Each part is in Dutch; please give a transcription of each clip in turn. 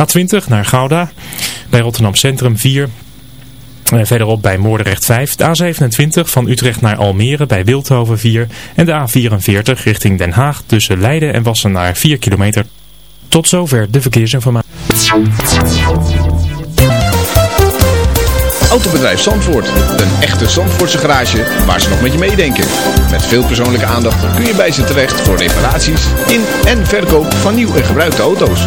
A20 naar Gouda. Bij Rotterdam Centrum 4. En verderop bij Moordrecht 5. De A27 van Utrecht naar Almere bij Wildhoven 4. En de A44 richting Den Haag tussen Leiden en Wassenaar 4 kilometer. Tot zover de verkeersinformatie. Autobedrijf Zandvoort. Een echte Zandvoortse garage waar ze nog met je meedenken. Met veel persoonlijke aandacht kun je bij ze terecht voor reparaties in en verkoop van nieuw en gebruikte auto's.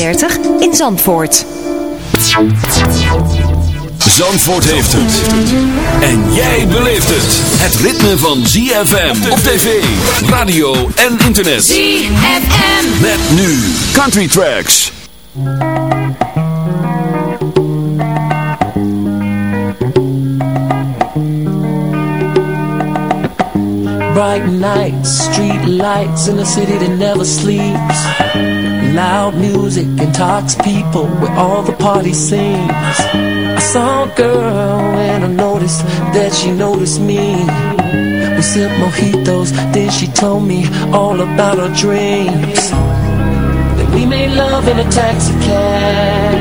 in Zandvoort. Zandvoort heeft het. En jij beleeft het. Het ritme van ZFM op tv, radio en internet. ZFM. Met nu Country Tracks. Bright nights, street lights in a city that never sleeps. Loud music intox people where all the party sings. I saw a girl and I noticed that she noticed me. We sipped mojitos, then she told me all about her dreams. Then we made love in a taxi cab.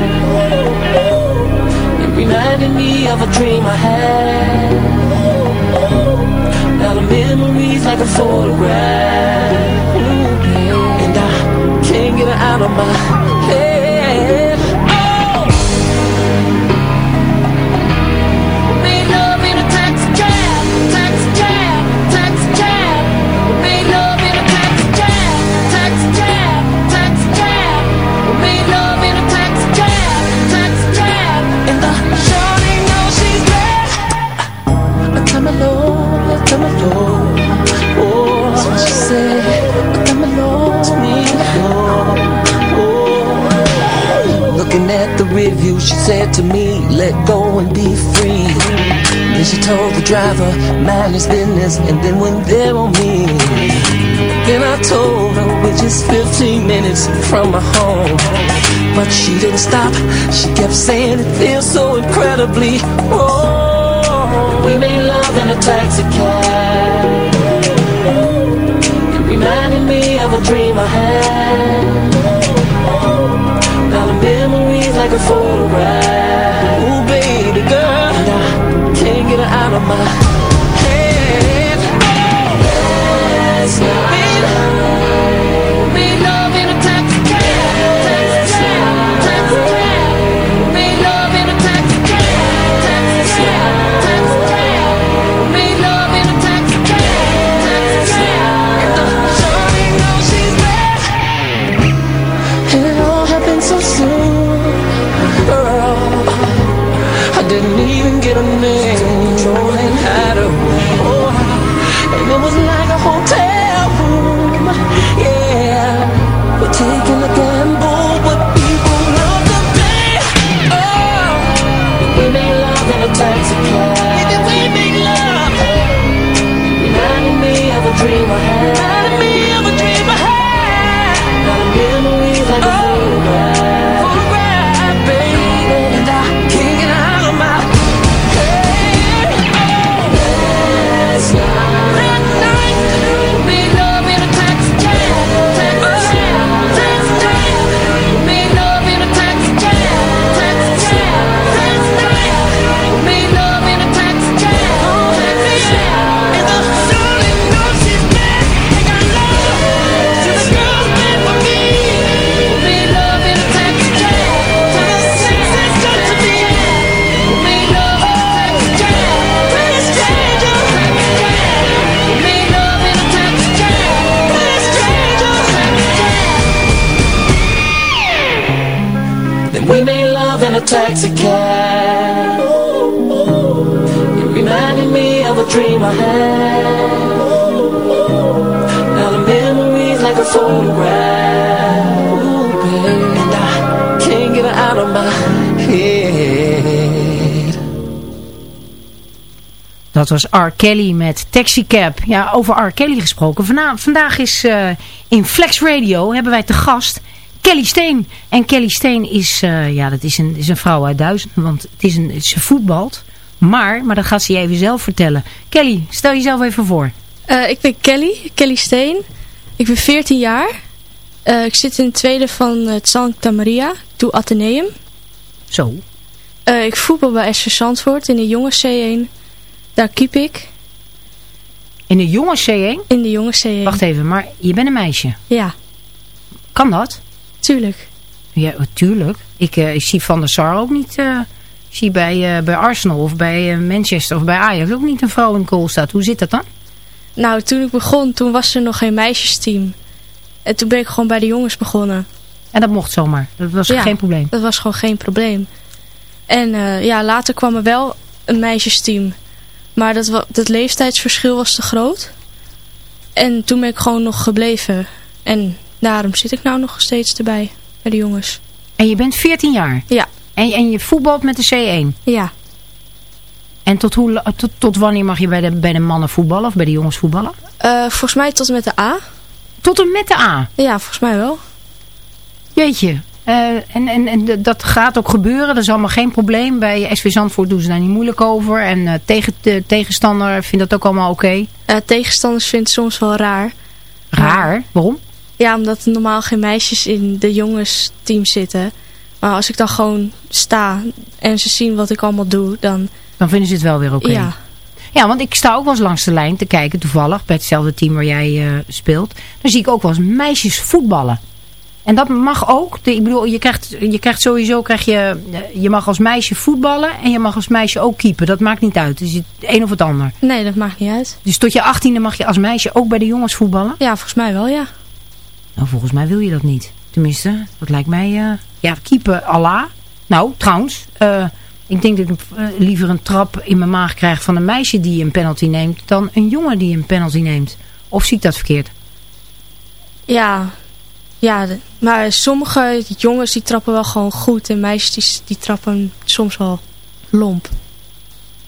It reminded me of a dream I had. Now the memories like a photograph And get out of my head. Oh! Made love in a taxi cab, taxi cab, taxi cab. Made love in a taxi cab, taxi cab, taxi cab. Made love in a taxi cab, taxi cab. And the shorty knows she's bad. Come along, come along looking at the review She said to me, let go and be free. Then she told the driver, mind his business And then went there on me. Then I told her we're just 15 minutes from my home. But she didn't stop. She kept saying it feels so incredibly Oh, we made love in a taxi cab. It reminded me of a dream I had like a Ooh, baby girl can't get her out of my Dat was R. Kelly met Taxi Cab. Ja, over R. Kelly gesproken. Vandaag is uh, in Flex Radio hebben wij te gast Kelly Steen. En Kelly Steen is, uh, ja, dat is een, is een vrouw uit duizend, want het is een, ze voetbalt. Maar, maar dat gaat ze je even zelf vertellen. Kelly, stel jezelf even voor. Uh, ik ben Kelly, Kelly Steen. Ik ben 14 jaar. ik zit in het tweede van het Santa Maria. Doe Atheneum. Zo. ik voetbal bij SV Zandvoort in de jongens C1. Daar keep ik. In de jongens C1? In de jongens C1. Wacht even, maar je bent een meisje? Ja. Kan dat? Tuurlijk. Ja, tuurlijk. Ik, uh, ik zie Van der Sar ook niet... Uh, ik zie bij, bij Arsenal of bij Manchester of bij Ajax ook niet een vrouw in goal staat. Hoe zit dat dan? Nou, toen ik begon, toen was er nog geen meisjesteam. En toen ben ik gewoon bij de jongens begonnen. En dat mocht zomaar? Dat was ja, geen probleem? dat was gewoon geen probleem. En ja, later kwam er wel een meisjesteam... Maar dat, dat leeftijdsverschil was te groot. En toen ben ik gewoon nog gebleven. En daarom zit ik nou nog steeds erbij. Bij de jongens. En je bent 14 jaar? Ja. En, en je voetbalt met de C1? Ja. En tot, hoe, tot, tot wanneer mag je bij de, bij de mannen voetballen of bij de jongens voetballen? Uh, volgens mij tot en met de A. Tot en met de A? Ja, volgens mij wel. Weet je, uh, en, en, en dat gaat ook gebeuren. Dat is allemaal geen probleem. Bij SV Zandvoort doen ze daar niet moeilijk over. En uh, tegen, de tegenstander vindt dat ook allemaal oké. Okay. Tegenstanders vinden het soms wel raar. Raar? Waarom? Ja, omdat er normaal geen meisjes in de jongensteam zitten. Maar als ik dan gewoon sta en ze zien wat ik allemaal doe, dan... Dan vinden ze het wel weer oké. Okay. Ja. Ja, want ik sta ook wel eens langs de lijn te kijken, toevallig, bij hetzelfde team waar jij speelt. Dan zie ik ook wel eens meisjes voetballen. En dat mag ook. Ik bedoel, je krijgt, je krijgt sowieso, krijg je, je mag als meisje voetballen en je mag als meisje ook keepen. Dat maakt niet uit. Dus het een of het ander. Nee, dat maakt niet uit. Dus tot je achttiende mag je als meisje ook bij de jongens voetballen? Ja, volgens mij wel, ja. Nou, volgens mij wil je dat niet. Tenminste, dat lijkt mij, uh, ja, keepen Allah. Nou, trouwens, uh, ik denk dat ik uh, liever een trap in mijn maag krijg van een meisje die een penalty neemt dan een jongen die een penalty neemt. Of zie ik dat verkeerd? Ja, ja, maar sommige jongens die trappen wel gewoon goed. En meisjes die, die trappen soms wel lomp.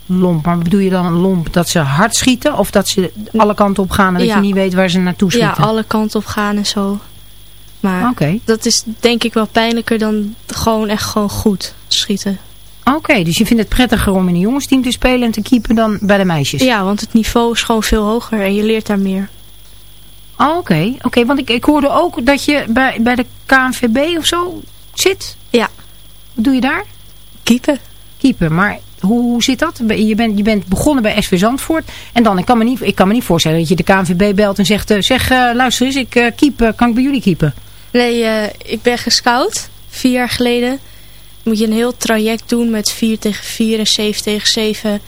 Lomp, maar bedoel je dan een lomp dat ze hard schieten? Of dat ze alle kanten op gaan en dat ja. je niet weet waar ze naartoe schieten? Ja, alle kanten op gaan en zo. Maar okay. dat is denk ik wel pijnlijker dan gewoon echt gewoon goed schieten. Oké, okay, dus je vindt het prettiger om in een jongensteam te spelen en te keepen dan bij de meisjes? Ja, want het niveau is gewoon veel hoger en je leert daar meer. Oh, Oké, okay. okay, want ik, ik hoorde ook dat je bij, bij de KNVB of zo zit. Ja. Wat doe je daar? Keeper. Keeper, maar hoe, hoe zit dat? Je bent, je bent begonnen bij SV Zandvoort. En dan, ik kan me niet, ik kan me niet voorstellen dat je de KNVB belt en zegt... Uh, zeg, uh, luister eens, ik uh, keep, kan ik bij jullie keepen? Nee, ik ben gescout. Vier jaar geleden. Moet je een heel traject doen met 4 tegen 4 en 7 tegen 7.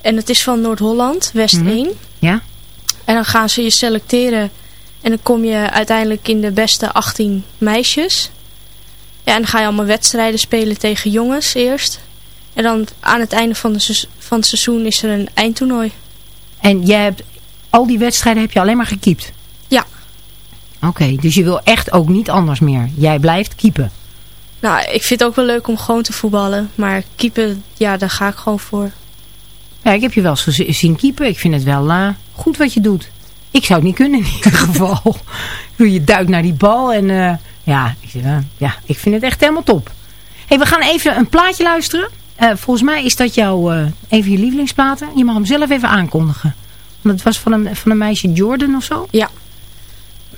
En het is van Noord-Holland, West Mhm. 1. Ja? En dan gaan ze je selecteren. En dan kom je uiteindelijk in de beste 18 meisjes. Ja, en dan ga je allemaal wedstrijden spelen tegen jongens eerst. En dan aan het einde van, de van het seizoen is er een eindtoernooi. En jij hebt, al die wedstrijden heb je alleen maar gekiept? Ja. Oké, dus je wil echt ook niet anders meer. Jij blijft keepen. Nou, ik vind het ook wel leuk om gewoon te voetballen. Maar keepen, ja, daar ga ik gewoon voor. Ja, ik heb je wel eens zien keepen. Ik vind het wel eh, goed wat je doet. Ik zou het niet kunnen in ieder geval. je duikt naar die bal en eh, ja, ik, eh, ja, ik vind het echt helemaal top. hey, we gaan even een plaatje luisteren. Volgens mij is dat jouw, eh, even je lievelingsplaten. Je mag hem zelf even aankondigen. Want het was van een, van een meisje Jordan of zo. Ja.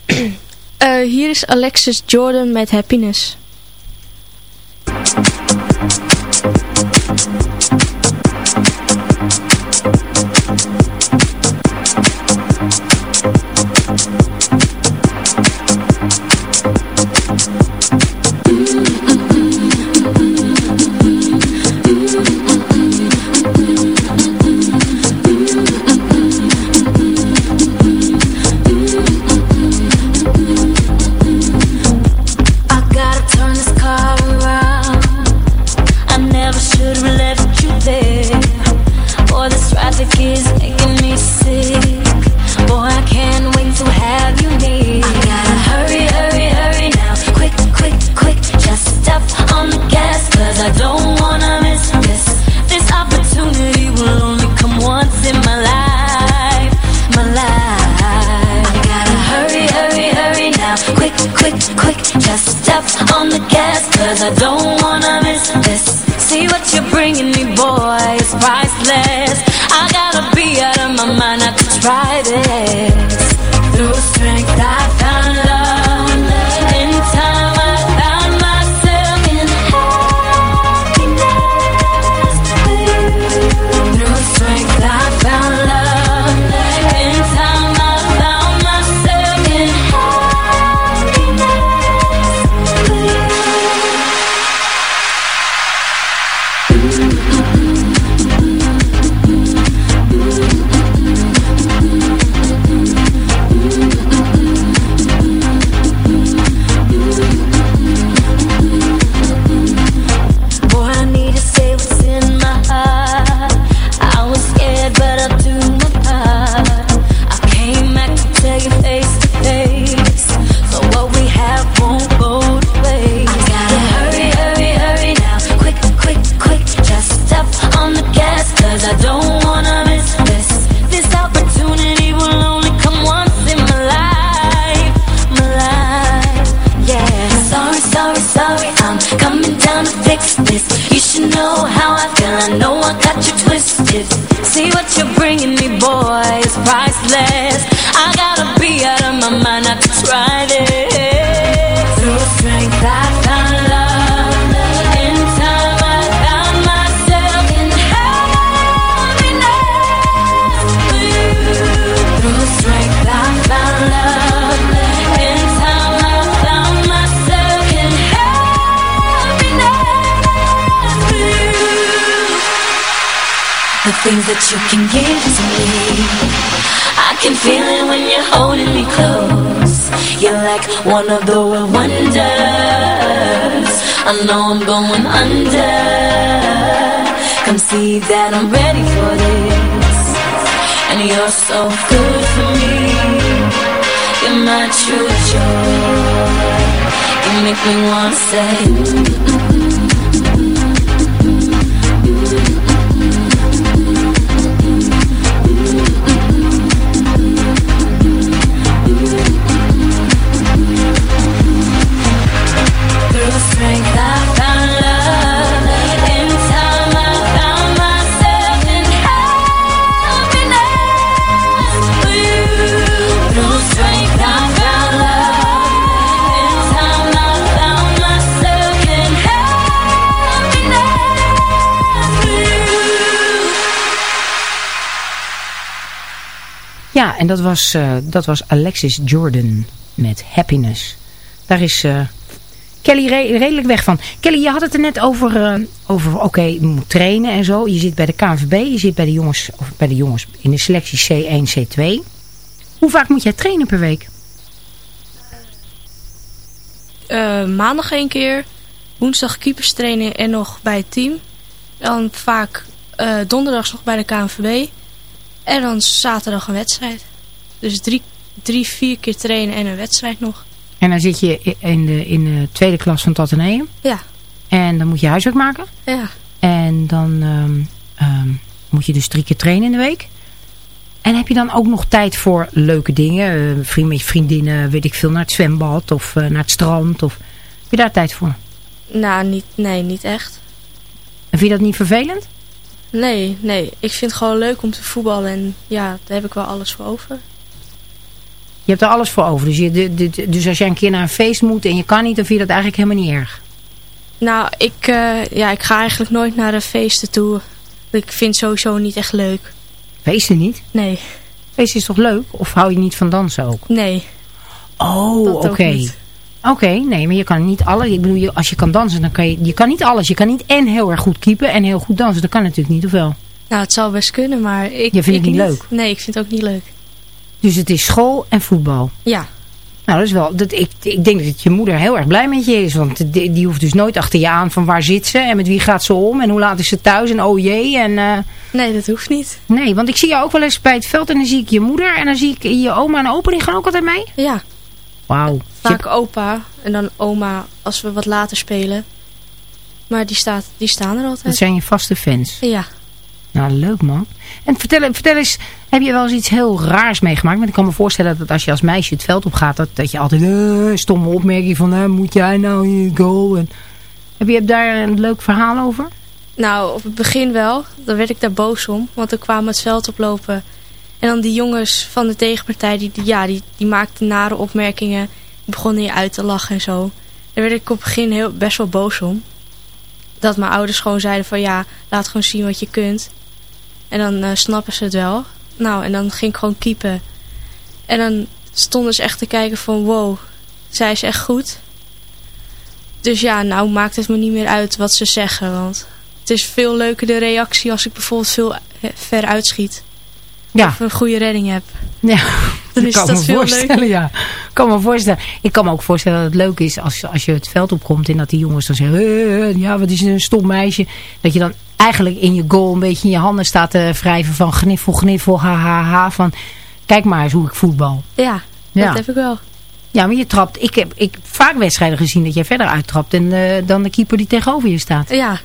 Hier is Alexis Jordan met Happiness. Thank you. My true joy. You make me wanna say. En dat was, eh, dat was Alexis Jordan met Happiness. Daar is eh, Kelly re- redelijk weg van. Kelly, je had het er net over, eh, over oké, je moet trainen en zo. Je zit bij de KNVB, je zit bij de jongens, of bij de jongens in de selectie C1, C2. Hoe vaak moet jij trainen per week? Maandag één keer, woensdag keeperstraining en nog bij het team. Dan vaak donderdags nog bij de KNVB. En dan zaterdag een wedstrijd. Dus drie, drie, vier keer trainen en een wedstrijd nog. En dan zit je in de, in de tweede klas van het Atheneum. Ja. En dan moet je huiswerk maken. Ja. En dan ehm, ehm, moet je dus drie keer trainen in de week. En heb je dan ook nog tijd voor leuke dingen? eh, vriend met je vriendinnen, weet ik veel, naar het zwembad of eh, naar het strand? Of... Heb je daar tijd voor? Nou, niet, nee, niet echt. En vind je dat niet vervelend? Nee, nee. Ik vind het gewoon leuk om te voetballen. En ja, daar heb ik wel alles voor over. Je hebt er alles voor over. Dus, je, de- de- dus als jij een keer naar een feest moet en je kan niet, dan vind je dat eigenlijk helemaal niet erg. Nou, ik, eh, ja, ik ga eigenlijk nooit naar de feesten toe. Ik vind sowieso niet echt leuk. Feesten niet? Nee, Feesten is toch leuk? Of hou je niet van dansen ook? nee. Oh, oké. Oké, nee, maar je kan niet alles. Ik bedoel, als je kan dansen, dan kan je... Je kan niet alles. Je kan niet en heel erg goed keepen en heel goed dansen. Dat kan natuurlijk niet, of wel? Nou, het zou best kunnen, maar ik... Je vindt ik het niet leuk? Nee, ik vind het ook niet leuk. Dus het is school en voetbal. Ja, Nou, dat is wel... Dat, ik, ik denk dat je moeder heel erg blij met je is. Want die, die hoeft dus nooit achter je aan van waar zit ze en met wie gaat ze om en hoe laat is ze thuis en oh jee. En, eh, nee, dat hoeft niet. nee, want ik zie jou ook wel eens bij het veld en dan zie ik je moeder en dan zie ik je oma en opa. Die gaan ook altijd mee? Ja, Wauw. Je vaak opa en dan oma als we wat later spelen. Maar die, staat, die staan er Dat altijd. zijn je vaste fans. Ja, Nou, leuk man. En vertel, vertel eens, heb je wel eens iets heel raars meegemaakt? Want ik kan me voorstellen dat als je als meisje het veld op gaat, dat, dat je altijd eh, stomme opmerking van, eh, moet jij nou goal? En, heb je daar een leuk verhaal over? Nou, op het begin wel. Dan werd ik daar boos om. Want dan kwamen het veld oplopen. En dan die jongens van de tegenpartij, die, die- ja, die, die maakten nare opmerkingen. Die begonnen je uit te lachen en zo. Daar werd ik op het begin heel, best wel boos om. Dat mijn ouders gewoon zeiden van ja, laat gewoon zien wat je kunt. En dan eh, snappen ze het wel. Nou, en dan ging ik gewoon keepen. En dan stonden ze echt te kijken van wow, zij is echt goed. Dus ja, nou maakt het me niet meer uit wat ze zeggen. Want het is veel leuker de reactie als ik bijvoorbeeld veel eh, ver uitschiet. Ja. Of een goede redding heb. Ja, Dan is kan dat me veel voorstellen, leuker. ja. kan me voorstellen. Ik kan me ook voorstellen dat het leuk is als, als je het veld opkomt en dat die jongens dan zeggen, "Eh, ja, wat is een stom meisje. Dat je dan eigenlijk in je goal een beetje in je handen staat te wrijven van gniffel, gniffel, ha, ha, ha. Van, kijk maar eens hoe ik voetbal. Ja, Ja. dat heb ik wel. Ja, maar je trapt. Ik heb ik, vaak wedstrijden gezien dat jij verder uittrapt en, eh, dan de keeper die tegenover je staat. Ja.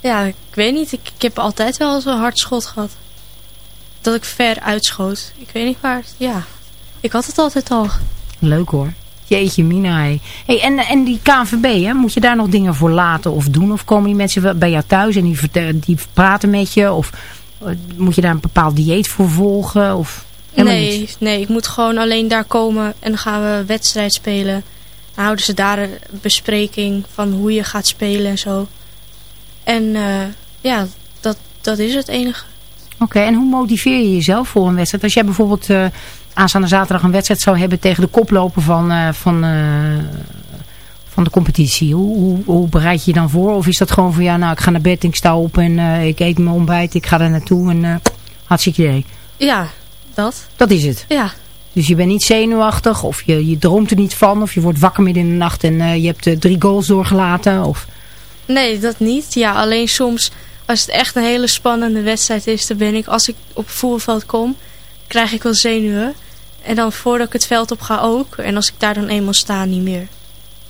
Ja, ik weet niet. Ik, ik heb altijd wel zo'n hard schot gehad. Dat ik ver uitschoot. Ik weet niet waar. Ja, ik had het altijd al. Leuk hoor. Jeetje mina. Hey. Hey, en, en die KNVB, hè, moet je daar nog dingen voor laten of doen? Of komen die mensen bij jou thuis en die, die praten met je? Of eh, moet je daar een bepaald dieet voor volgen? Of Nee, nee, ik moet gewoon alleen daar komen en dan gaan we wedstrijd spelen. Dan houden ze daar een bespreking van hoe je gaat spelen en zo. En eh, ja, dat, dat is het enige. Oké, en hoe motiveer je jezelf voor een wedstrijd? Als jij bijvoorbeeld eh, aanstaande zaterdag een wedstrijd zou hebben tegen de koploper van, eh, van, eh, van de competitie. Hoe, hoe, hoe bereid je je dan voor? Of is dat gewoon van ja, nou ik ga naar bed, ik sta op en eh, ik eet mijn ontbijt, ik ga daar naartoe en eh hartstikke idee. Ja, dat. Dat is het. Ja, Dus je bent niet zenuwachtig of je, je droomt er niet van of je wordt wakker midden in de nacht en je hebt drie goals doorgelaten. Of... nee, dat niet. Ja, alleen soms als het echt een hele spannende wedstrijd is, dan ben ik, als ik op het voetbalveld kom, krijg ik wel zenuwen. En dan voordat ik het veld op ga ook. En als ik daar dan eenmaal sta, niet meer.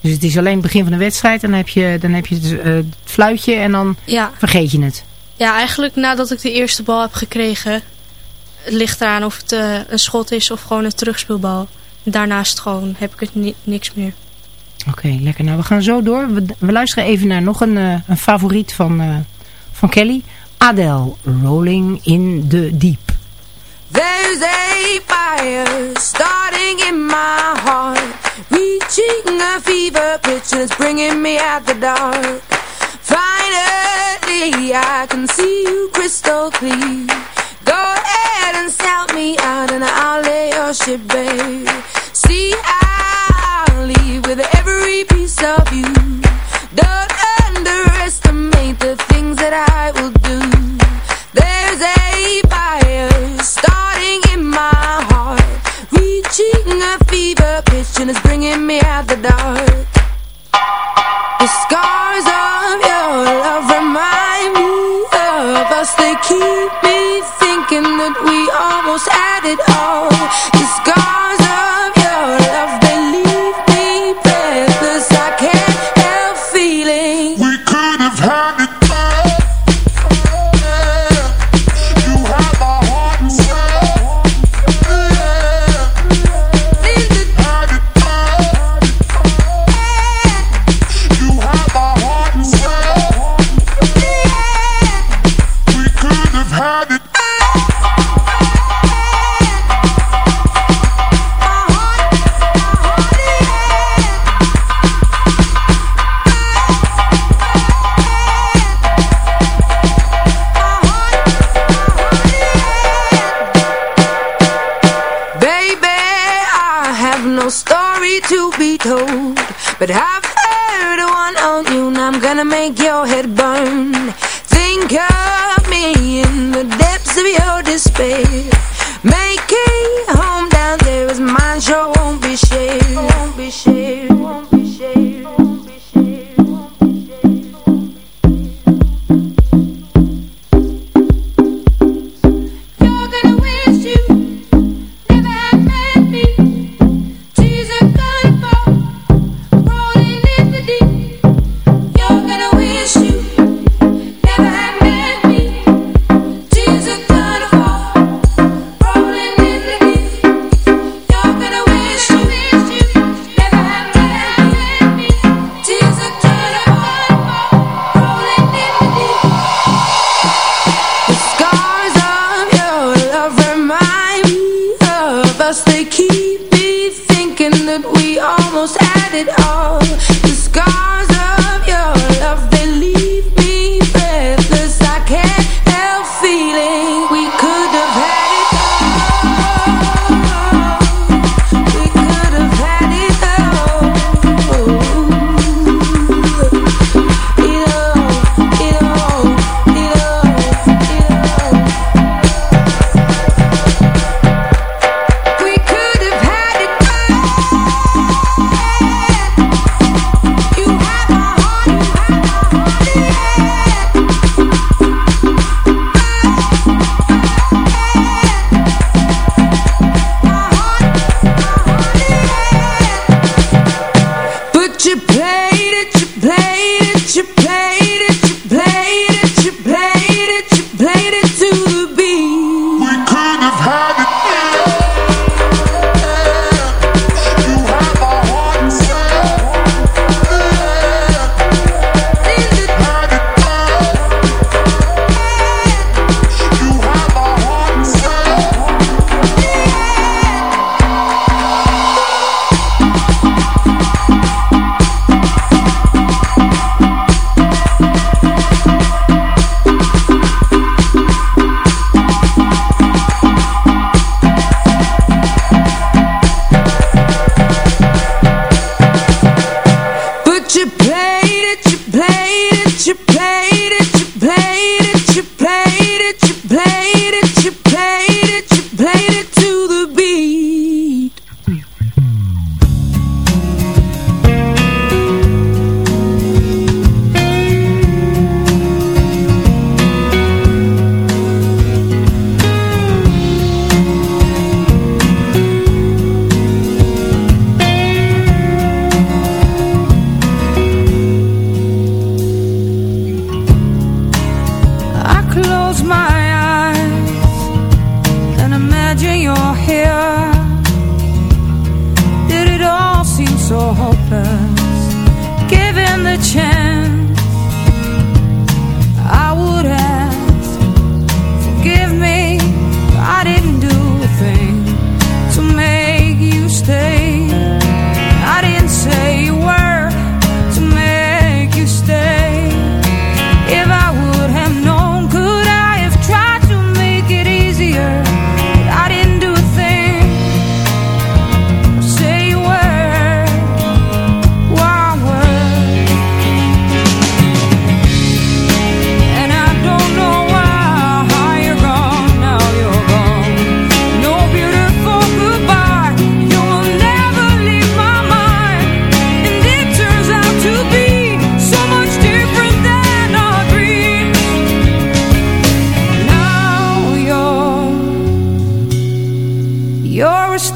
Dus het is alleen het begin van de wedstrijd en dan heb je, dan heb je het, eh, het fluitje en dan Ja. vergeet je het. Ja, eigenlijk nadat ik de eerste bal heb gekregen, het ligt eraan of het eh, een schot is of gewoon een terugspeelbal. Daarnaast gewoon heb ik het ni- niks meer. Oké, lekker. Nou, we gaan zo door. We, we luisteren even naar nog een, eh, een favoriet van, van Kelly. Adele, Rolling in the Deep. There's a fire starting in my heart, reaching a fever pitch and it's bringing me out the dark. Finally, I can see you crystal clear. Go ahead and sell me out and I'll lay your ship bare.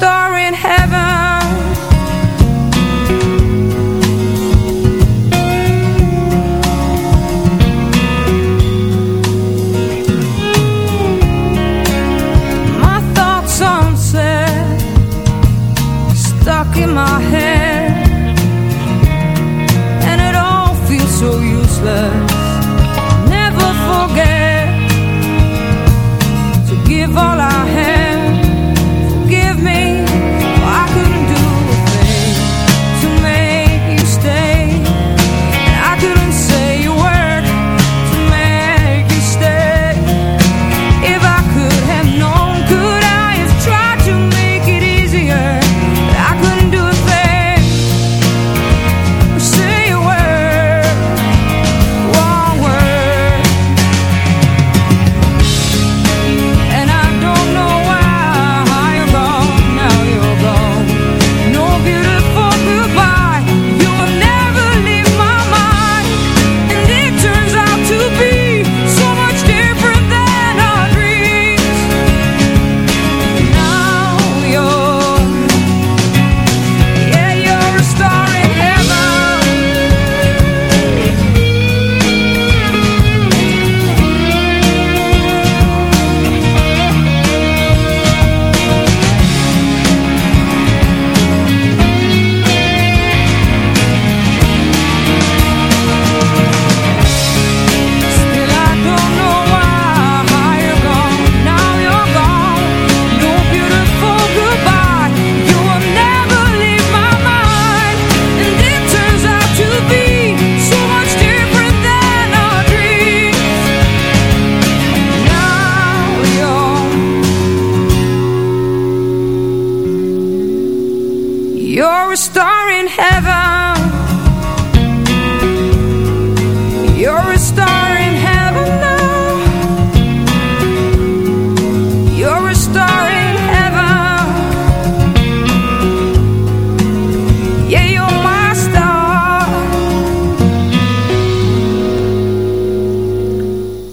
You're a star in heaven.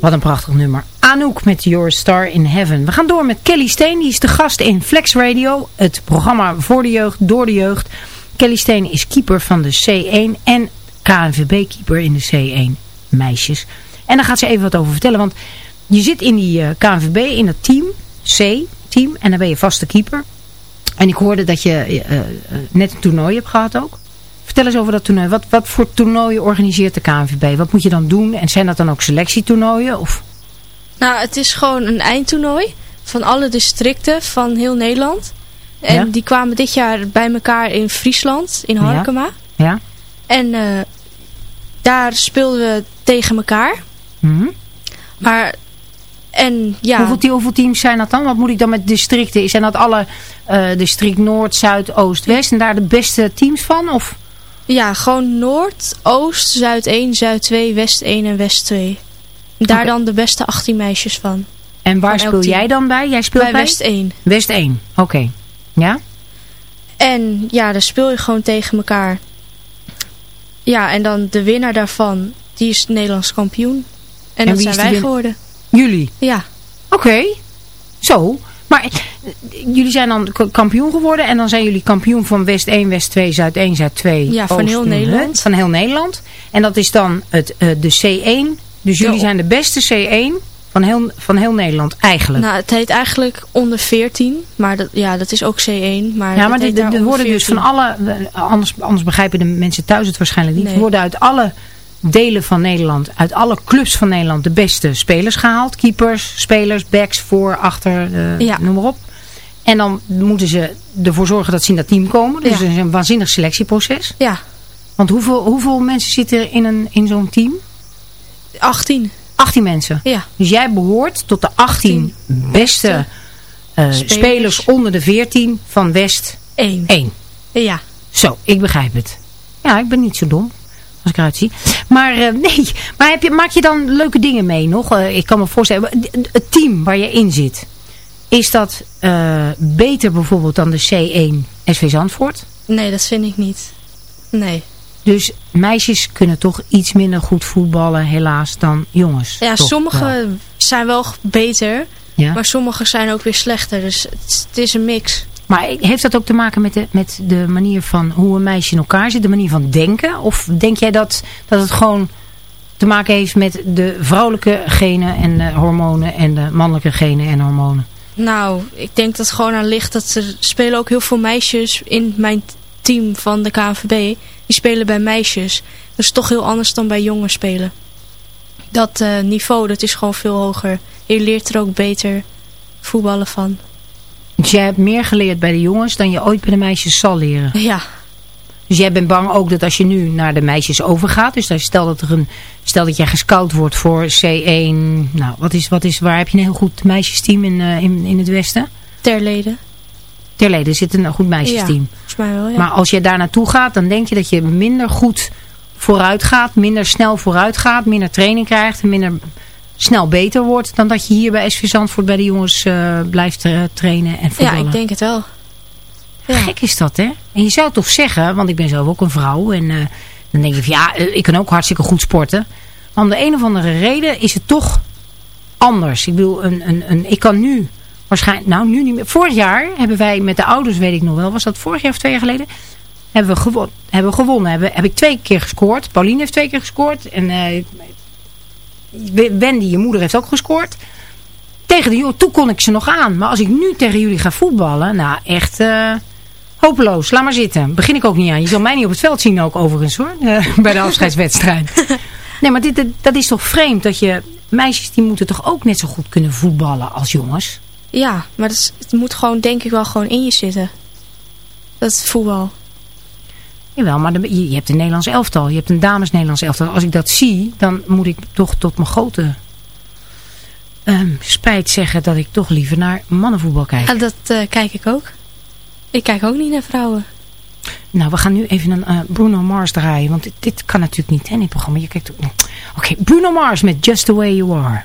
Wat een prachtig nummer. Anouk met Your Star in Heaven. We gaan door met Kelly Steen. Die is de gast in Flex Radio. Het programma voor de jeugd, door de jeugd. Kelly Steen is keeper van de C1 en KNVB-keeper in de C1 meisjes. En daar gaat ze even wat over vertellen. Want je zit in die eh, KNVB, in dat team, C-team. En dan ben je vaste keeper. En ik hoorde dat je eh, eh, net een toernooi hebt gehad ook. Vertel eens over dat toernooi. Wat, wat voor toernooien organiseert de KNVB? Wat moet je dan doen? En zijn dat dan ook selectietoernooien? Of... Nou, het is gewoon een eindtoernooi van alle districten van heel Nederland. En Ja. die kwamen dit jaar bij elkaar in Friesland, in Ja. Harkema. Ja? En eh, daar speelden we tegen elkaar. Mhm. Maar, en ja, Hoeveel, te- hoeveel teams zijn dat dan? Wat moet ik dan met districten? Zijn dat alle eh, district Noord, Zuid, Oost, West? En daar de beste teams van? Of? Ja, gewoon Noord, Oost, Zuid 1, Zuid 2, West 1 en West 2. Daar dan de beste 18 meisjes van. En waar Van speel jij dan bij? Jij speelt Bij bij, West 1. West 1. Oké. Ja? En ja, daar speel je gewoon tegen elkaar. Ja, en dan de winnaar daarvan, die is Nederlands kampioen. En, dat wie zijn wij geworden. Jullie? Ja, Oké. Zo. Maar eh, jullie zijn dan kampioen geworden. En dan zijn jullie kampioen van West 1, West 2, Zuid 1, Zuid 2. Ja, van Oost heel Nederland. Van heel Nederland. En dat is dan het, eh, de C1. Dus jullie zijn de beste C1 Van heel, van heel Nederland, eigenlijk. Nou, het heet eigenlijk onder 14. Maar dat, ja, dat is ook C1. Maar ja, maar onder worden dus 14. van alle... Anders, anders begrijpen de mensen thuis het waarschijnlijk niet. Nee. Worden uit alle delen van Nederland, uit alle clubs van Nederland, de beste spelers gehaald. Keepers, spelers, backs, voor, achter, eh, Ja. noem maar op. En dan moeten ze ervoor zorgen dat ze in dat team komen. Dus Ja. het is een waanzinnig selectieproces. Ja, Want hoeveel, hoeveel mensen zitten er in, een, in zo'n team? 18. 18 mensen. Ja. Dus jij behoort tot de 18 beste eh, spelers. Spelers. onder de 14 van West 1. 1. Ja. Zo, ik begrijp het. Ja, ik ben niet zo dom. Als ik eruit zie. Maar eh, nee, maar heb je, maak je dan leuke dingen mee nog? Eh, ik kan me voorstellen, het- het team waar je in zit. Is dat eh, beter bijvoorbeeld dan de C1 SV Zandvoort? Nee, dat vind ik niet. Nee. Dus meisjes kunnen toch iets minder goed voetballen helaas dan jongens. Ja, sommige zijn wel beter. Ja. Maar sommige zijn ook weer slechter. Dus het, het is een mix. Maar heeft dat ook te maken met de, met de manier van hoe een meisje in elkaar zit? De manier van denken? Of denk jij dat, dat het gewoon te maken heeft met de vrouwelijke genen en hormonen en de mannelijke genen en hormonen? Nou, ik denk dat het gewoon aan ligt dat er spelen ook heel veel meisjes in mijn team van de KNVB. Die spelen bij meisjes. Dat is toch heel anders dan bij jongens spelen. Dat eh, niveau, dat is gewoon veel hoger. Je leert er ook beter voetballen van. Dus jij hebt meer geleerd bij de jongens dan je ooit bij de meisjes zal leren. Ja, Dus jij bent bang ook dat als je nu naar de meisjes overgaat. Dus stel dat, er een, stel dat jij gescout wordt voor C1. Nou, wat is, wat is, waar heb je een heel goed meisjesteam in, eh, in, in het westen? terleden. Terleden zit een goed meisjesteam. Volgens mij wel, ja. Maar als je daar naartoe gaat, dan denk je dat je minder goed vooruit gaat, minder snel vooruit gaat, minder training krijgt minder snel beter wordt dan dat je hier bij SV Zandvoort bij de jongens eh, blijft eh, trainen en ja, voetballen. ik denk het wel. Ja. Gek is dat, hè? En je zou toch zeggen, want ik ben zelf ook een vrouw en eh, dan denk je van ja, ik kan ook hartstikke goed sporten. Maar om de een of andere reden is het toch anders. Ik bedoel, een, een, een, ik kan nu waarschijnlijk, nou nu niet meer. Vorig jaar hebben wij met de ouders, weet ik nog wel, was dat vorig jaar of twee jaar geleden? Hebben we, gewo hebben we gewonnen. Hebben, heb ik twee keer gescoord. Pauline heeft twee keer gescoord. En eh, Wendy, je moeder, heeft ook gescoord. Tegen de jongen, toen kon ik ze nog aan. Maar als ik nu tegen jullie ga voetballen, nou echt eh, hopeloos. Laat maar zitten. Begin ik ook niet aan. Je zal mij niet op het veld zien ook overigens hoor. eh, bij de afscheidswedstrijd. Nee, maar dit, dat is toch vreemd dat je... Meisjes die moeten toch ook net zo goed kunnen voetballen als jongens? Ja, maar dat is- het moet gewoon denk ik wel gewoon in je zitten. Dat is voetbal. Jawel, maar de- je, hebt een Nederlands elftal. Je hebt een dames Nederlands elftal. Als ik dat zie, dan moet ik toch tot mijn grote ehm, spijt zeggen dat ik toch liever naar mannenvoetbal kijk. En dat eh, kijk ik ook. Ik kijk ook niet naar vrouwen. Nou, we gaan nu even een eh, Bruno Mars draaien. Want dit, dit kan natuurlijk niet hè, in dit programma. Je kijkt ook... Oké, Bruno Mars met Just The Way You Are.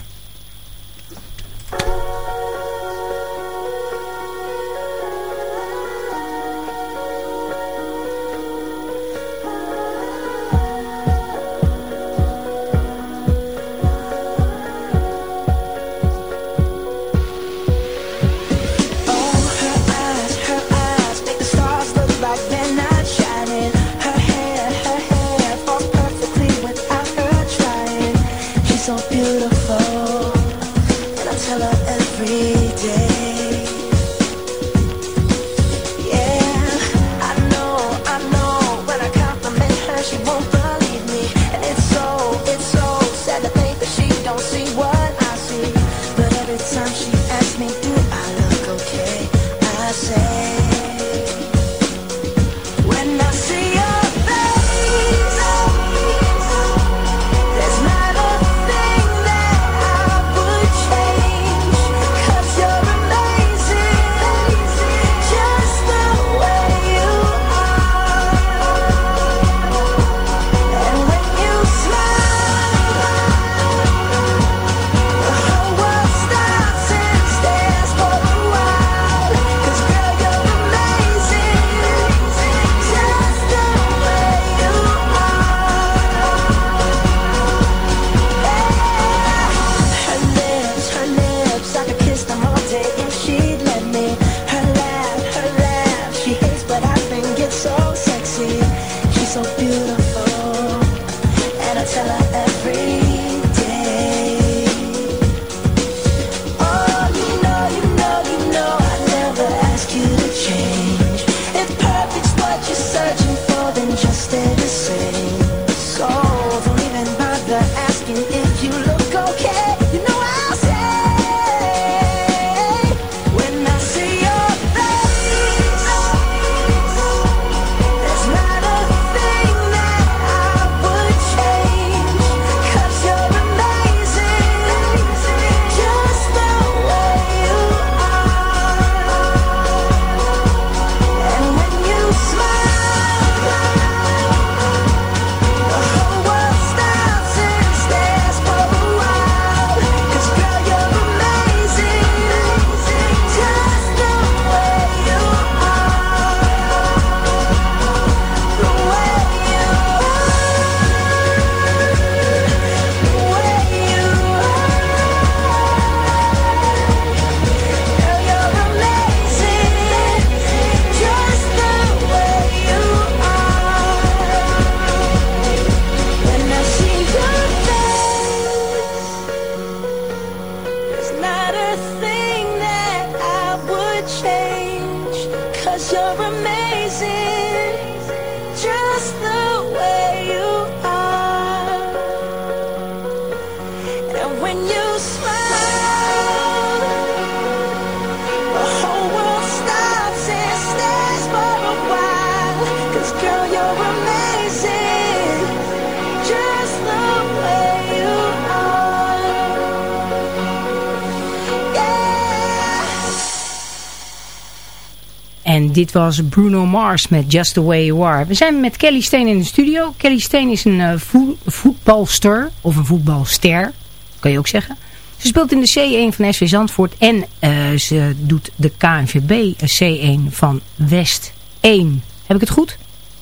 Dit was Bruno Mars met Just The Way You Are. We zijn met Kelly Steen in de studio. Kelly Steen is een eh, voet- voetbalster, of een voetbalster, kan je ook zeggen. Ze speelt in de C1 van SV Zandvoort en eh, ze doet de KNVB C1 van West 1. Heb ik het goed?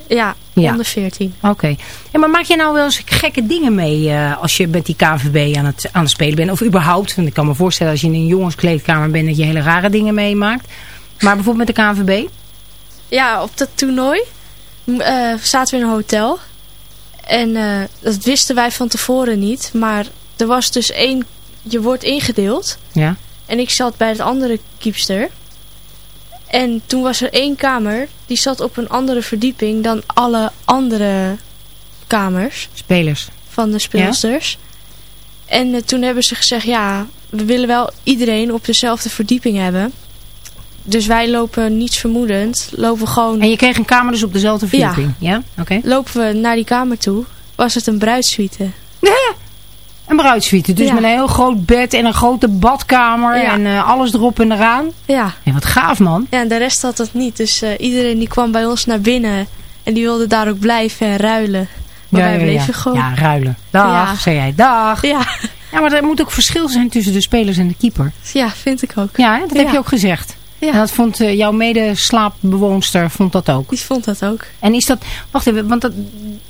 Ja, Ja. onder 14. Oké. En maar maak je nou wel eens gekke dingen mee eh, als je met die KNVB aan het, aan het spelen bent? Of überhaupt, want ik kan me voorstellen als je in een jongenskleedkamer bent dat je hele rare dingen meemaakt. Maar bijvoorbeeld met de KNVB? Ja, op dat toernooi eh, zaten we in een hotel. En eh, dat wisten wij van tevoren niet. Maar er was dus één... Je wordt ingedeeld. Ja. En ik zat bij het andere kiepster. En toen was er één kamer. Die zat op een andere verdieping dan alle andere kamers Spelers. van de speelsters. En eh, toen hebben ze gezegd, ja, we willen wel iedereen op dezelfde verdieping hebben. Dus wij lopen niets vermoedend. Lopen gewoon... En je kreeg een kamer dus op dezelfde Ja. verdieping? Ja. Oké. Lopen we naar die kamer toe. Was het een bruidssuite. Een bruidssuite. Dus Ja. met een heel groot bed en een grote badkamer Ja. en eh, alles erop en eraan. Ja. Ja, wat gaaf man. Ja, en de rest had dat niet. Dus eh, iedereen die kwam bij ons naar binnen. En die wilde daar ook blijven en ruilen. Maar ja, wij ja, bleven ja. gewoon. Ja, ruilen. Dag, Ja. zei jij. Dag. Ja. Ja, maar er moet ook verschil zijn tussen de spelers en de keeper. Ja, vind ik ook. Ja, hè? dat heb Ja. je ook gezegd. Ja. En dat vond eh, jouw medeslaapbewoonster vond dat ook. Die vond dat ook. En is dat, wacht even, want dat,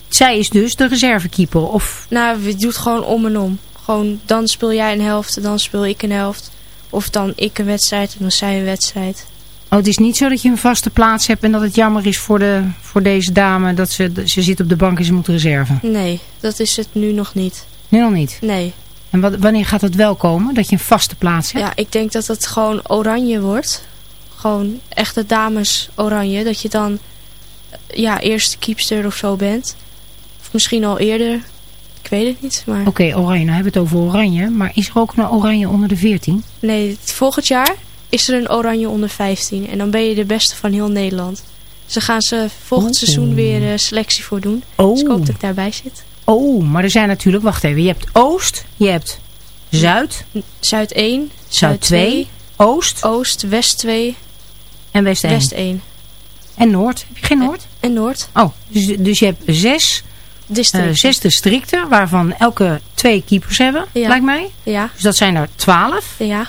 zij is dus de reservekeeper. Of, Nou, we doen het gewoon om en om. Gewoon, dan speel jij een helft, dan speel ik een helft. Of dan ik een wedstrijd en dan zij een wedstrijd. oh, het is niet zo dat je een vaste plaats hebt en dat het jammer is voor, de, voor deze dame dat ze, ze zit op de bank en ze moet reserve. Nee, dat is het nu nog niet. Nee, nog niet. Nee. En wat, wanneer gaat dat wel komen? Dat je een vaste plaats hebt? Ja, ik denk dat het gewoon oranje wordt. Gewoon echte dames oranje. Dat je dan ja, eerste keepster of zo bent. Of misschien al eerder. Ik weet het niet. Maar Oké, oranje. Nou hebben we het over oranje. Maar is er ook een oranje onder de 14? nee, het- volgend jaar is er een oranje onder 15. En dan ben je de beste van heel Nederland. Dus dan gaan ze volgend Oh. seizoen weer eh, selectie voor doen. Oh. Dus ik hoop dat ik daarbij zit. Oh, maar er zijn natuurlijk, wacht even. Je hebt Oost, je hebt Zuid, Zuid 1, Zuid 2, Oost Oost, West 2, en West 1. West 1. En Noord. Heb je geen Noord? En Noord. Oh, dus, dus je hebt zes, eh, District. zes districten, waarvan elke twee keepers hebben, Ja. lijkt mij. Ja, Dus dat zijn er twaalf. ja,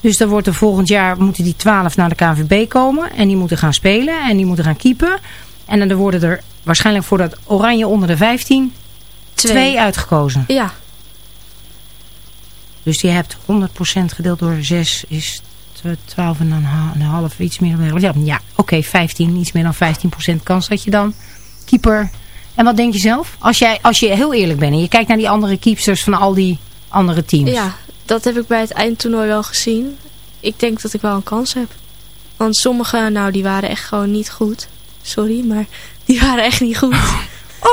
Dus dan wordt er volgend jaar, moeten die twaalf naar de KNVB komen. En die moeten gaan spelen en die moeten gaan keepen. En dan worden er waarschijnlijk voor dat oranje onder de 15 twee. twee uitgekozen. Ja, Dus je hebt 100% gedeeld door 6 is 12 en een ha- een half, iets meer dan... Ja, ja oké, 15, iets meer dan 15% kans dat je dan keeper... En wat denk je zelf? Als, jij, als je heel eerlijk bent en je kijkt naar die andere keepsters van al die andere teams. ja, dat heb ik bij het eindtoernooi wel gezien. Ik denk dat ik wel een kans heb. Want sommige, nou, die waren echt gewoon niet goed. Sorry, maar die waren echt niet goed.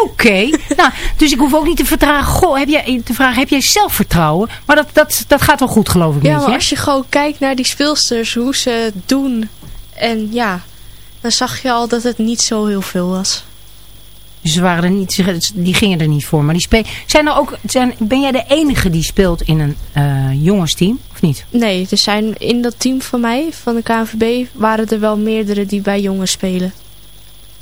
Oké, nou, dus ik hoef ook niet te vertragen. Goh, heb jij, te vragen, heb jij zelfvertrouwen? Maar dat, dat, dat gaat wel goed geloof ik Ja, maar je. als je gewoon kijkt naar die speelsters, hoe ze het doen. En ja, dan zag je al dat het niet zo heel veel was. Dus ze waren er niet, die gingen er niet voor. Maar die speel, zijn er ook, zijn, ben jij de enige die speelt in een eh, jongensteam? Of niet? Nee, er zijn in dat team van mij, van de KNVB, waren er wel meerdere die bij jongens spelen.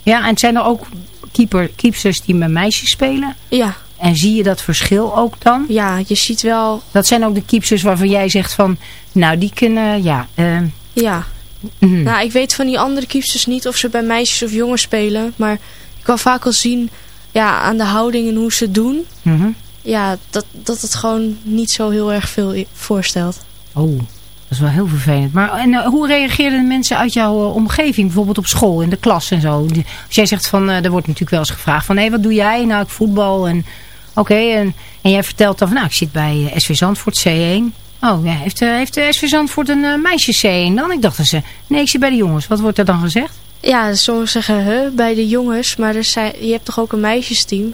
Ja, en zijn er ook keeper, keepsters die met meisjes spelen? Ja, En zie je dat verschil ook dan? ja, je ziet wel, Dat zijn ook de keepsters waarvan jij zegt van... Nou, die kunnen, ja... eh, ja. mhm. Nou, ik weet van die andere keepsters niet of ze bij meisjes of jongens spelen. Maar ik kan vaak al zien, ja, aan de houding en hoe ze het doen. Mhm. Ja, dat, dat het gewoon niet zo heel erg veel voorstelt. Oh, is wel heel vervelend. Maar en, eh, hoe reageerden de mensen uit jouw eh, omgeving? Bijvoorbeeld op school, in de klas en zo. Als jij zegt van, eh, er wordt natuurlijk wel eens gevraagd van... Hé, wat doe jij? Nou, ik voetbal en... Oké, en, en jij vertelt dan van... Nou, ik zit bij SV Zandvoort C1. Oh, heeft, heeft SV Zandvoort een meisje C1 dan? Ik dacht ze... Nee, ik zit bij de jongens. Wat wordt er dan gezegd? Ja, sommigen zeggen, huh, bij de jongens, maar er zijn, je hebt toch ook een meisjesteam?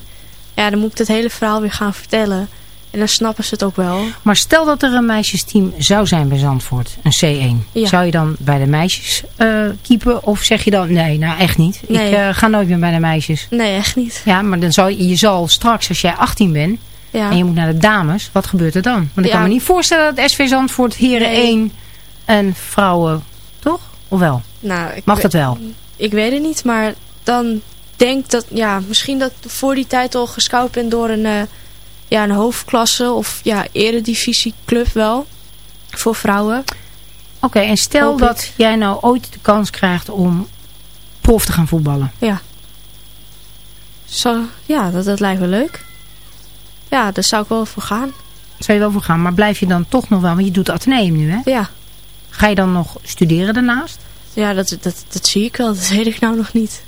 Ja, dan moet ik het hele verhaal weer gaan vertellen. En dan snappen ze het ook wel. Maar stel dat er een meisjesteam zou zijn bij Zandvoort, een C1. Ja. Zou je dan bij de meisjes eh keepen? Of zeg je dan, nee, nou echt niet. Nee. Ik eh, ga nooit meer bij de meisjes. Nee, echt niet. Ja, maar dan zal je, je zal straks, als jij 18 bent Ja, en je moet naar de dames, wat gebeurt er dan? Want ik Ja. kan me niet voorstellen dat SV Zandvoort heren Nee. 1 en vrouwen, toch? Of wel? Nou, ik Mag dat wel? Ik weet het niet, maar dan denk dat, ja, misschien dat voor die tijd al gescout ben door een, eh, ja, een hoofdklasse of ja, eredivisieclub wel. Voor vrouwen. Oké, en stel dat jij nou ooit de kans krijgt om prof te gaan voetballen. Ja. Zo, ja, dat, dat lijkt me leuk. Ja, daar zou ik wel voor gaan. Zou je wel voor gaan, maar blijf je dan toch nog wel, want je doet ateneum nu hè? Ja, Ga je dan nog studeren daarnaast? ja dat, dat, dat zie ik wel. Dat weet ik nou nog niet.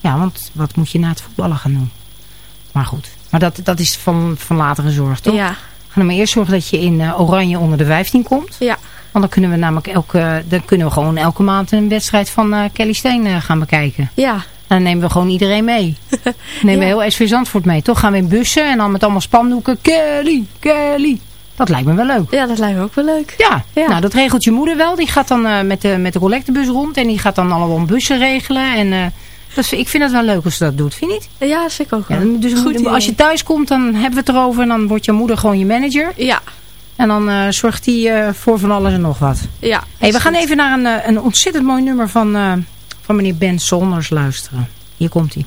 Ja, want wat moet je na het voetballen gaan doen? Maar goed, maar dat, dat is van, van latere zorg toch? Ja, Ga dan maar eerst zorgen dat je in eh, oranje onder de 15 komt. ja, Want dan kunnen we namelijk elke, dan kunnen we gewoon elke maand een wedstrijd van eh, Kelly Steen eh, gaan bekijken. ja, En dan nemen we gewoon iedereen mee. Dan nemen we heel SV Zandvoort mee. Toch gaan we in bussen en dan met allemaal spandoeken. Kelly, Kelly. Dat lijkt me wel leuk. ja, dat lijkt me ook wel leuk. Ja, Ja. nou dat regelt je moeder wel. Die gaat dan met, de, met de collectebus rond. En die gaat dan allemaal bussen regelen. En dat, ik vind het wel leuk als ze dat doet. Vind je niet? Ja, dat vind ik ook wel. dus Goed als je thuis komt, dan hebben we het erover. En dan wordt je moeder gewoon je manager. Ja, En dan eh, zorgt die eh, voor van alles en nog wat. ja. Hey, we gaan even naar een, eh, een ontzettend mooi nummer van, van meneer Ben Sonders luisteren. Hier komt hij.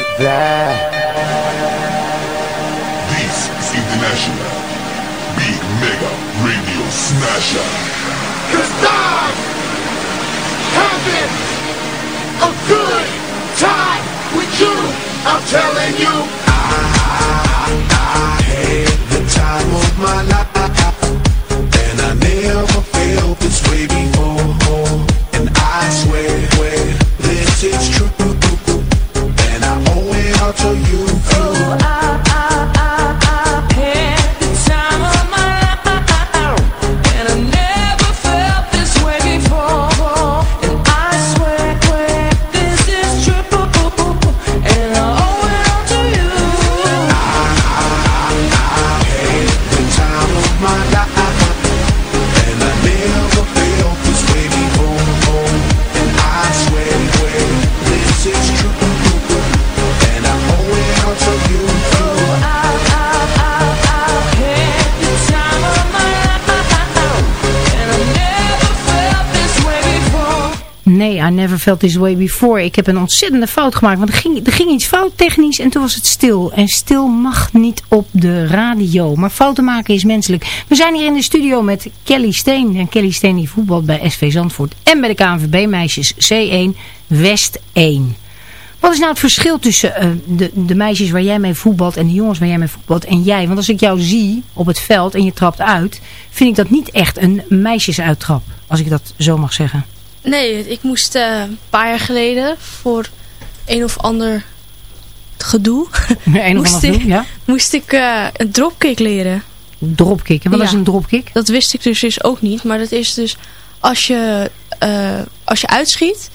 like that. Never felt this way before. Ik heb een ontzettende fout gemaakt. Want er ging, er ging iets fout technisch en toen was het stil. En stil mag niet op de radio. Maar fouten maken is menselijk. We zijn hier in de studio met Kelly Steen. En Kelly Steen die voetbalt bij SV Zandvoort. En bij de KNVB meisjes C1 West 1. Wat is nou het verschil tussen eh, de, de, meisjes waar jij mee voetbalt en de jongens waar jij mee voetbalt en jij? Want als ik jou zie op het veld en je trapt uit, vind ik dat niet echt een meisjesuittrap. Als ik dat zo mag zeggen. Nee, ik moest eh, een paar jaar geleden voor een of ander gedoe. een of ander gedoe, ja. Moest ik eh, een dropkick leren. Dropkick, en wat is een dropkick? Dat wist ik dus, dus ook niet, maar dat is dus als je, eh, als je uitschiet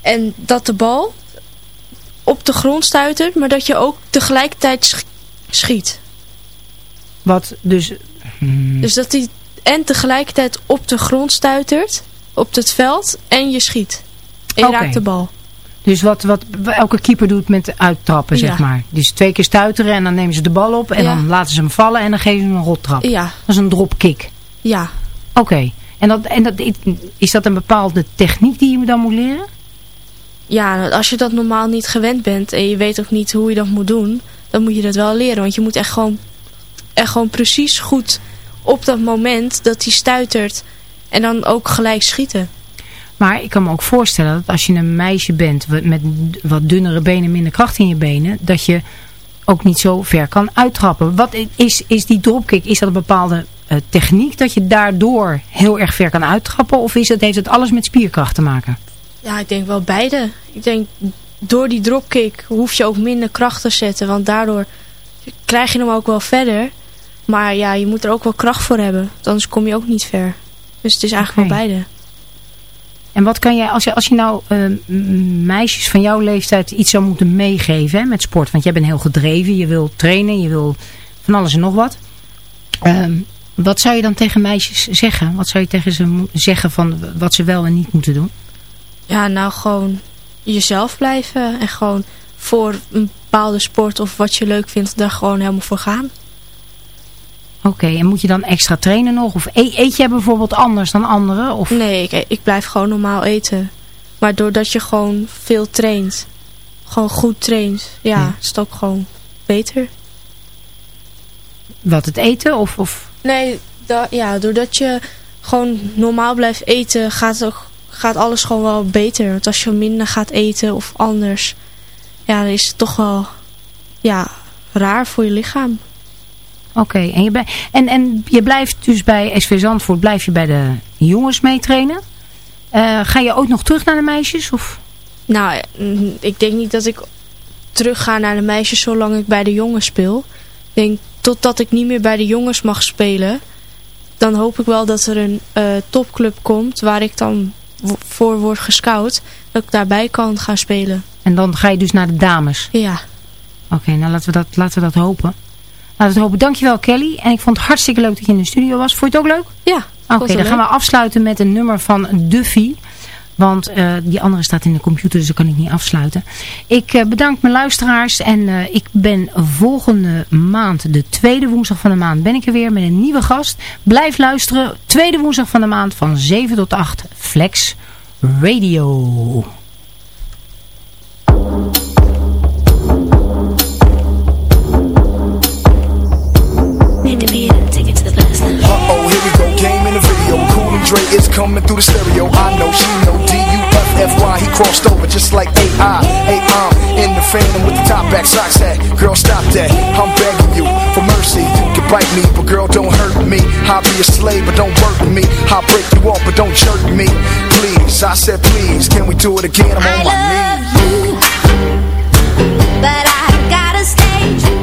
en dat de bal op de grond stuitert, maar dat je ook tegelijkertijd schiet. Wat dus... Dus dat hij en tegelijkertijd op de grond stuitert op het veld, en je schiet. En je raakt de bal. Dus wat, wat elke keeper doet met uittrappen, zeg Ja. maar. Dus twee keer stuiteren en dan nemen ze de bal op en Ja. dan laten ze hem vallen en dan geven ze hem een rottrap. Ja, Dat is een dropkick. ja. Oké. En, dat, en dat, is dat een bepaalde techniek die je dan moet leren? Ja, als je dat normaal niet gewend bent en je weet ook niet hoe je dat moet doen, dan moet je dat wel leren. Want je moet echt gewoon, echt gewoon precies goed op dat moment dat hij stuitert en dan ook gelijk schieten. Maar ik kan me ook voorstellen dat als je een meisje bent met wat dunnere benen, minder kracht in je benen, dat je ook niet zo ver kan uittrappen. Wat is, is die dropkick, is dat een bepaalde eh, techniek dat je daardoor heel erg ver kan uittrappen? Of is het, heeft het alles met spierkracht te maken? Ja, ik denk wel beide. Ik denk door die dropkick hoef je ook minder kracht te zetten, want daardoor krijg je hem ook wel verder. Maar ja, je moet er ook wel kracht voor hebben, anders kom je ook niet ver. Dus het is eigenlijk wel beide. En wat kan jij, als je, als je nou eh, meisjes van jouw leeftijd iets zou moeten meegeven hè, met sport. Want jij bent heel gedreven, je wil trainen, je wil van alles en nog wat. Ehm, wat zou je dan tegen meisjes zeggen? Wat zou je tegen ze zeggen van wat ze wel en niet moeten doen? Ja, nou gewoon jezelf blijven en gewoon voor een bepaalde sport of wat je leuk vindt, daar gewoon helemaal voor gaan. Oké, en moet je dan extra trainen nog? Of e- eet jij bijvoorbeeld anders dan anderen? Of... Nee, ik, ik blijf gewoon normaal eten. Maar doordat je gewoon veel traint, gewoon goed traint, ja, Ja. is het ook gewoon beter. Wat, het eten? Of, of... Nee, da- ja, doordat je gewoon normaal blijft eten, gaat, ook, gaat alles gewoon wel beter. Want als je minder gaat eten of anders, ja, dan is het toch wel ja, raar voor je lichaam. Oké, en, je bij- en, en je blijft dus bij SV Zandvoort, blijf je bij de jongens meetrainen? Eh ga je ook nog terug naar de meisjes? Of? Nou, mm, ik denk niet dat ik terug ga naar de meisjes zolang ik bij de jongens speel. Ik denk totdat ik niet meer bij de jongens mag spelen. Dan hoop ik wel dat er een eh, topclub komt waar ik dan voor word gescout. Dat ik daarbij kan gaan spelen. En dan ga je dus naar de dames? Ja. Oké, nou laten we, dat, laten we dat hopen. Laten we het hopen. Dankjewel Kelly. En ik vond het hartstikke leuk dat je in de studio was. Vond je het ook leuk? Ja. Oké, dan gaan we afsluiten met een nummer van Duffy. Want eh, die andere staat in de computer, dus dat kan ik niet afsluiten. Ik eh, bedank mijn luisteraars. En eh, ik ben volgende maand, de tweede woensdag van de maand, ben ik er weer met een nieuwe gast. Blijf luisteren. Tweede woensdag van de maand van 7 tot 8. Flex Radio. Dre is coming through the stereo. I know she know D-U-F-F-Y. He crossed over just like A-I. Hey, I'm in the phantom with the top back socks at. Girl, stop that. I'm begging you for mercy. You can bite me, but girl, don't hurt me. I'll be a slave, but don't work me. I'll break you off, but don't jerk me. Please, I said please. Can we do it again? I'm on my knees. You, But I gotta stay true.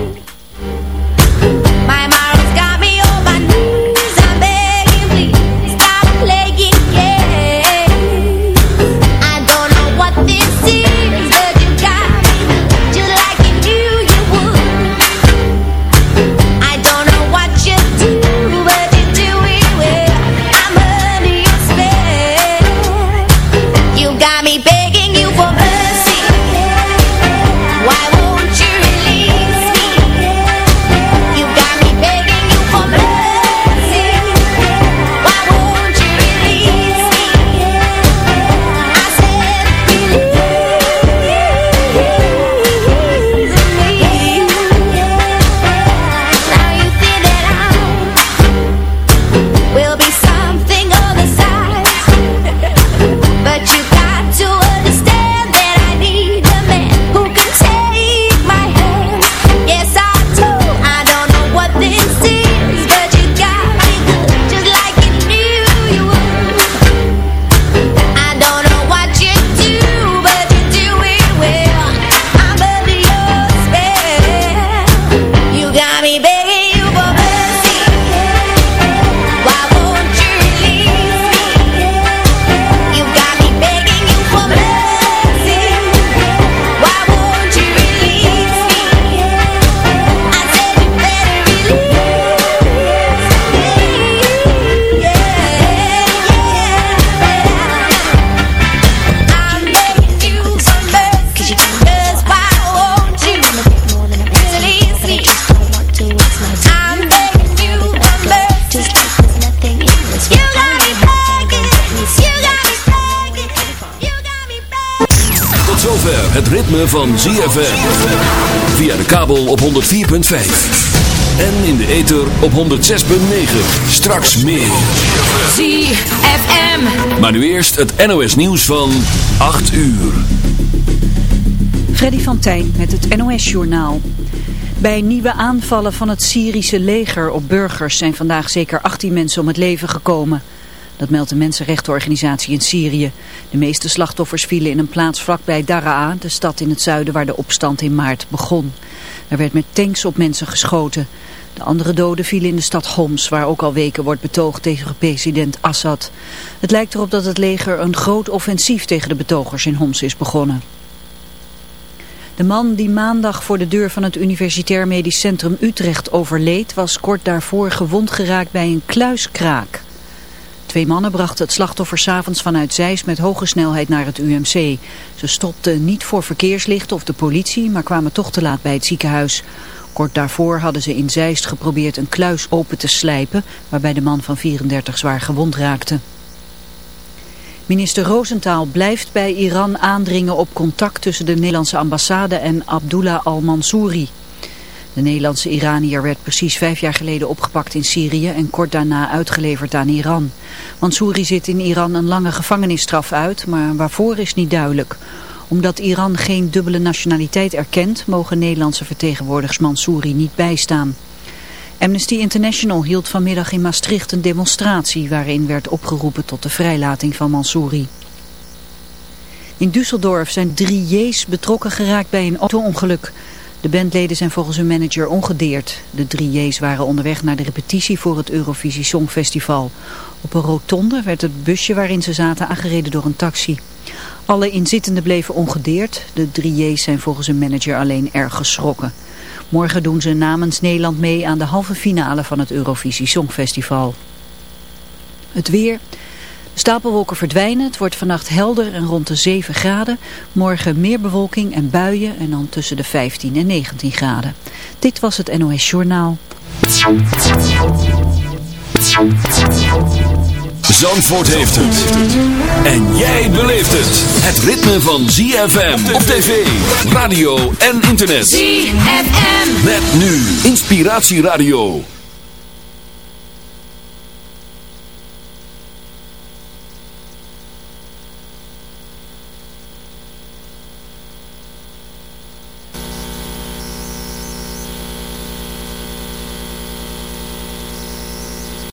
Van ZFM. Via de kabel op 104.5. En in de ether op 106.9. Straks meer. ZFM. Maar nu eerst het NOS nieuws van 8 uur. Freddy van Tijn met het NOS-journaal. Bij nieuwe aanvallen van het Syrische leger op burgers zijn vandaag zeker 18 mensen om het leven gekomen. Dat meldt de mensenrechtenorganisatie in Syrië. De meeste slachtoffers vielen in een plaats vlakbij Daraa, de stad in het zuiden waar de opstand in maart begon. Er werd met tanks op mensen geschoten. De andere doden vielen in de stad Homs, waar ook al weken wordt betoogd tegen president Assad. Het lijkt erop dat het leger een groot offensief tegen de betogers in Homs is begonnen. De man die maandag voor de deur van het Universitair Medisch Centrum Utrecht overleed... was kort daarvoor gewond geraakt bij een kluiskraak. Twee mannen brachten het slachtoffer s'avonds vanuit Zeist met hoge snelheid naar het UMC. Ze stopten niet voor verkeerslicht of de politie, maar kwamen toch te laat bij het ziekenhuis. Kort daarvoor hadden ze in Zeist geprobeerd een kluis open te slijpen... waarbij de man van 34 zwaar gewond raakte. Minister Roosentaal blijft bij Iran aandringen op contact tussen de Nederlandse ambassade en Abdullah al-Mansouri. De Nederlandse Iranier werd precies vijf jaar geleden opgepakt in Syrië en kort daarna uitgeleverd aan Iran. Mansouri zit in Iran een lange gevangenisstraf uit, maar waarvoor is niet duidelijk. Omdat Iran geen dubbele nationaliteit erkent, mogen Nederlandse vertegenwoordigers Mansouri niet bijstaan. Amnesty International hield vanmiddag in Maastricht een demonstratie waarin werd opgeroepen tot de vrijlating van Mansouri. In Düsseldorf zijn drie J's betrokken geraakt bij een auto-ongeluk. De bandleden zijn volgens hun manager ongedeerd. De drie J's waren onderweg naar de repetitie voor het Eurovisie Songfestival. Op een rotonde werd het busje waarin ze zaten aangereden door een taxi. Alle inzittenden bleven ongedeerd. De drie J's zijn volgens hun manager alleen erg geschrokken. Morgen doen ze namens Nederland mee aan de halve finale van het Eurovisie Songfestival. Het weer. Stapelwolken verdwijnen. Het wordt vannacht helder en rond de 7 graden. Morgen meer bewolking en buien en dan tussen de 15 en 19 graden. Dit was het NOS Journaal. Zandvoort heeft het. En jij beleeft het. Het ritme van ZFM op tv, radio en internet. ZFM. Met nu Inspiratieradio.